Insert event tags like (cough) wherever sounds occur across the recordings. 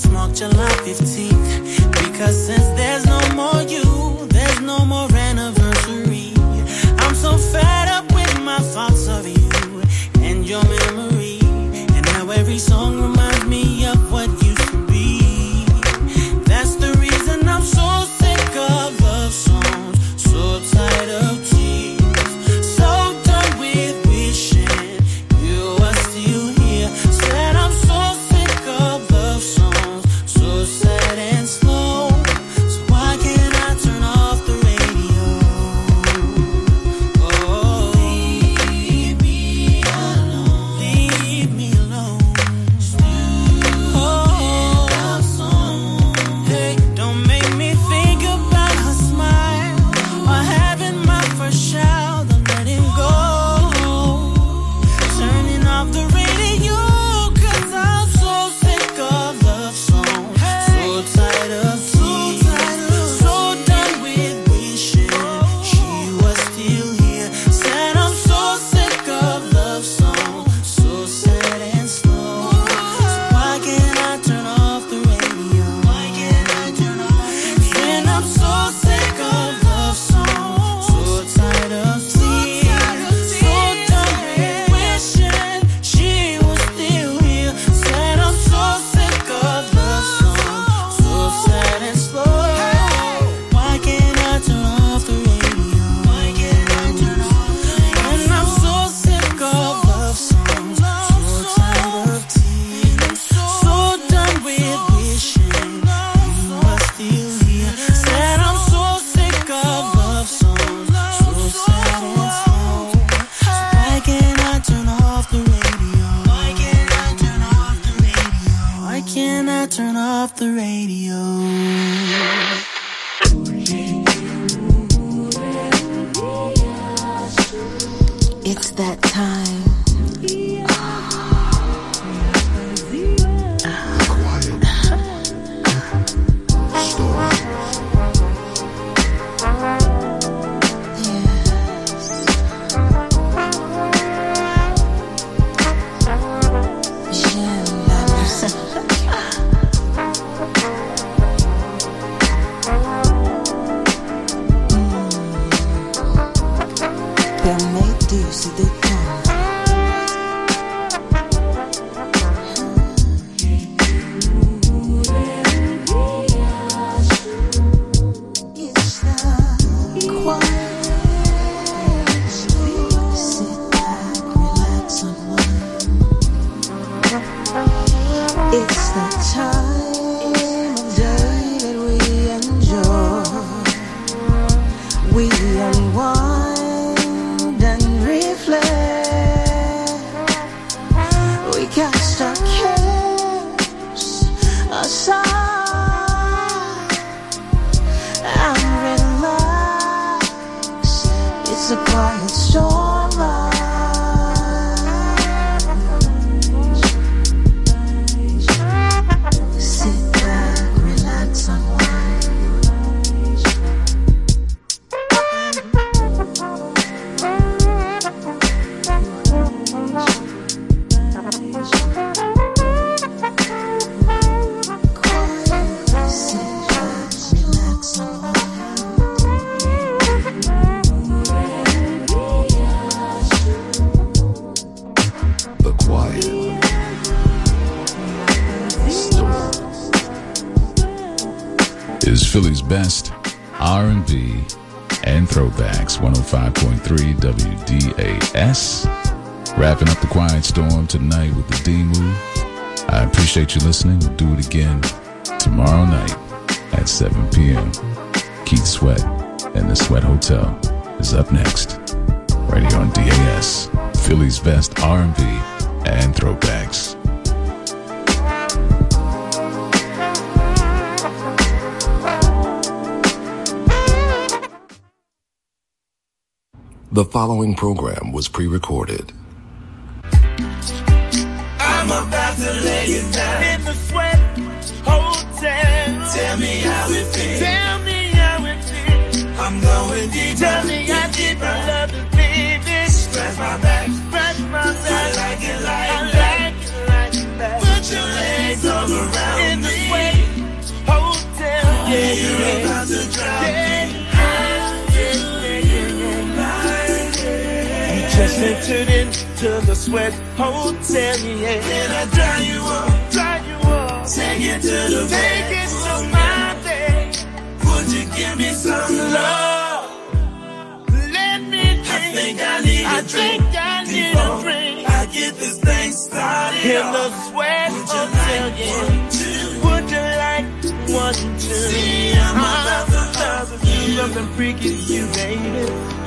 Smoked July 15th. Because since there's of the rain. the radio. quiet storm. 105.3 WDAS. Wrapping up the Quiet Storm tonight with the D Move. I appreciate you listening. We'll do it again tomorrow night at 7 p.m. Keith Sweat and the Sweat Hotel is up next. Right here on DAS, Philly's best R&B and throwbacks. The following program was pre recorded. I'm about to lay you down in the sweat hotel. Tell me how it feels. Tell me how it feels. I'm going. Tell me love. To the sweat hotel, yeah. Then I dry you up, dry you up. Take it to the Take bed. it to my bed. Would you give me some love? Let me drink. I think I need I a drink. I need a drink. I get this thing started. In the sweat hotel, like yeah. Would you like one, two? See, I'm about to love you. Something freaky you, baby.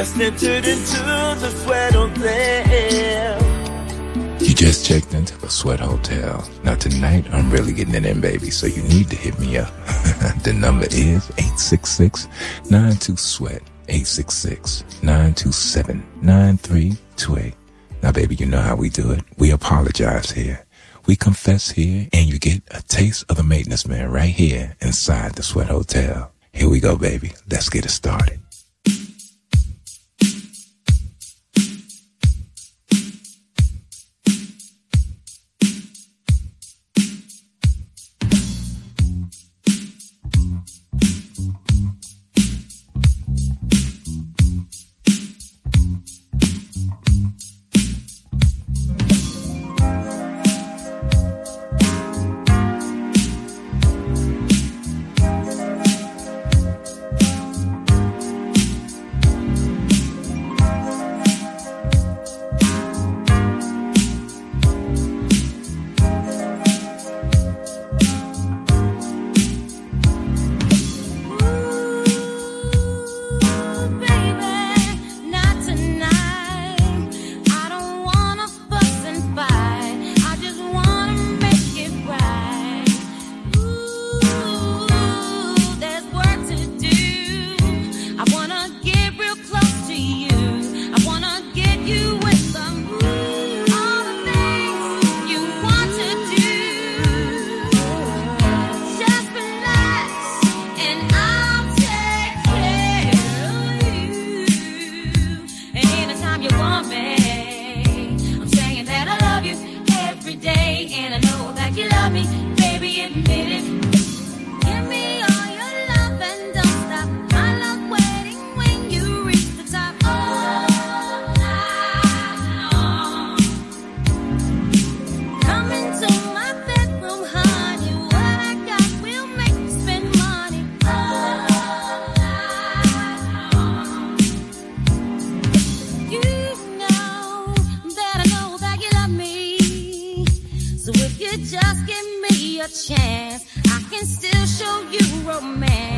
Just entered into the sweat hotel. You just checked into the Sweat Hotel. Now tonight, I'm really getting it in, baby, so you need to hit me up. (laughs) the number is 866-92-SWEAT, 866-927-9328. Now, baby, you know how we do it. We apologize here. We confess here, and you get a taste of the maintenance man right here inside the Sweat Hotel. Here we go, baby. Let's get it started. Want me, I'm saying that you every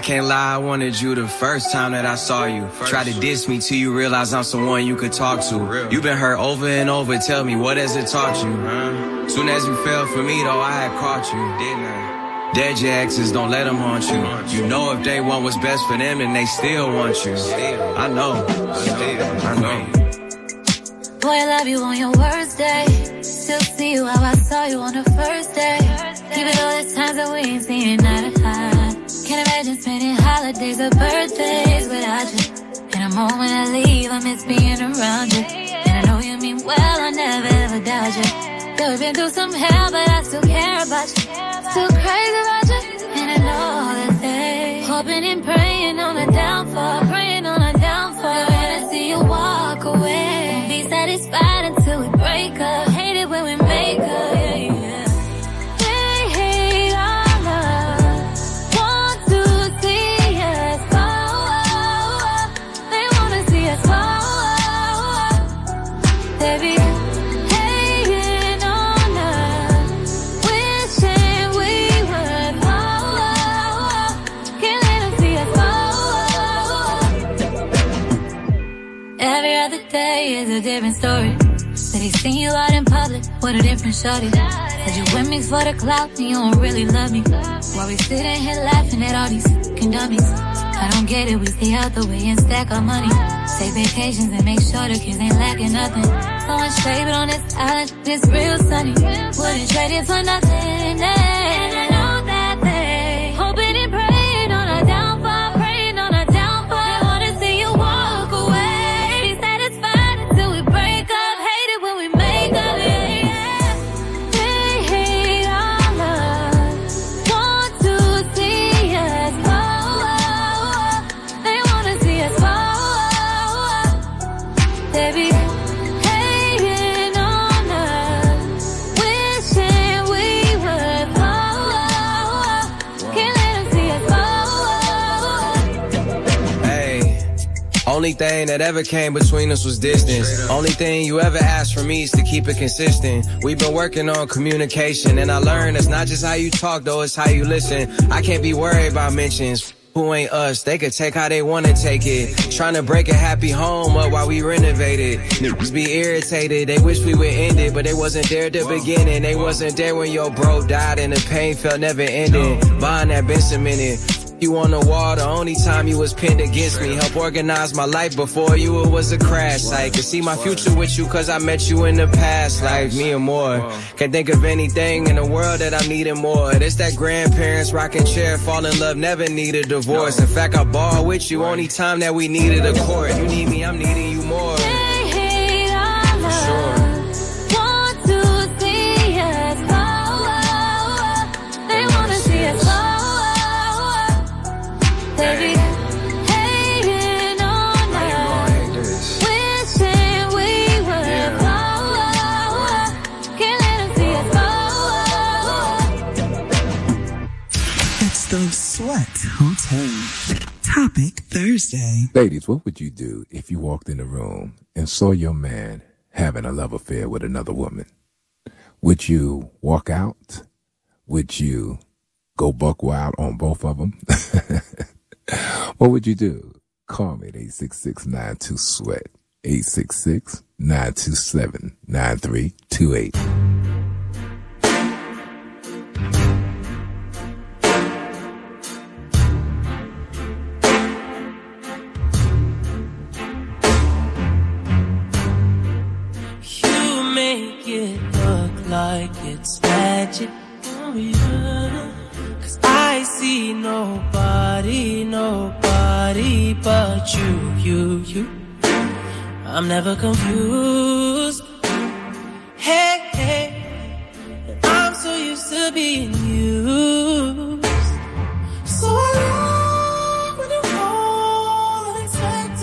can't lie, I wanted you the first time that I saw you. Try to diss me till you realize I'm someone you could talk to. You've been hurt over and over, tell me what has it taught you? Soon as you fell for me though, I had caught you, didn't I? Dead your exes, don't let them haunt you. You know if they want what's best for them, and they still want you. I know, I know. Boy, I love you on your worst day. Still see you how I saw you on the first day. Even though there's times that we ain't seeing eye to eye. Can't imagine spending holidays or birthdays without you. And the moment I leave, I miss being around you. And I know you mean well, I never ever doubt you. Though we've been through some hell, but I still care about you. Still crazy about you. And I know that they hoping and praying on the downfall, praying on Every other day is a different story. Said he seen you out in public with a different shorty. Said you went mix for the clout and you don't really love me. While we sitting here laughing at all these fucking dummies. I don't get it, we stay out the way and stack our money. Take vacations and make sure the kids ain't lacking nothing. Much shade on this island, it's real sunny. Wouldn't trade it for nothing. Eh? Only thing that ever came between us was distance. Only thing you ever asked from me is to keep it consistent. We've been working on communication, and I learned it's not just how you talk, though, it's how you listen. I can't be worried about mentions. Who ain't us? They could take how they wanna take it. Trying to break a happy home up while we renovate it. Be irritated, they wish we would end it, but they wasn't there at the beginning. They wasn't there when your bro died and the pain felt never ending. Bond that been cemented. You on the wall, the only time you was pinned against me. Help organize my life before you, it was a crash site. Could see my future with you, cause I met you in the past, like me and more. Can't think of anything in the world that I'm needing more. It's that grandparents rocking chair, fall in love, never need a divorce. In fact, I ball with you, only time that we needed a court. You need me, I'm needing you Ladies, what would you do if you walked in the room and saw your man having a love affair with another woman? Would you walk out? Would you go buck wild on both of them? (laughs) what would you do? Call me at 866-92-SWEAT. 866-927-9328. Like it's magic. Cause I see nobody, nobody but you, you, you. I'm never confused. Hey, hey. I'm so used to being you.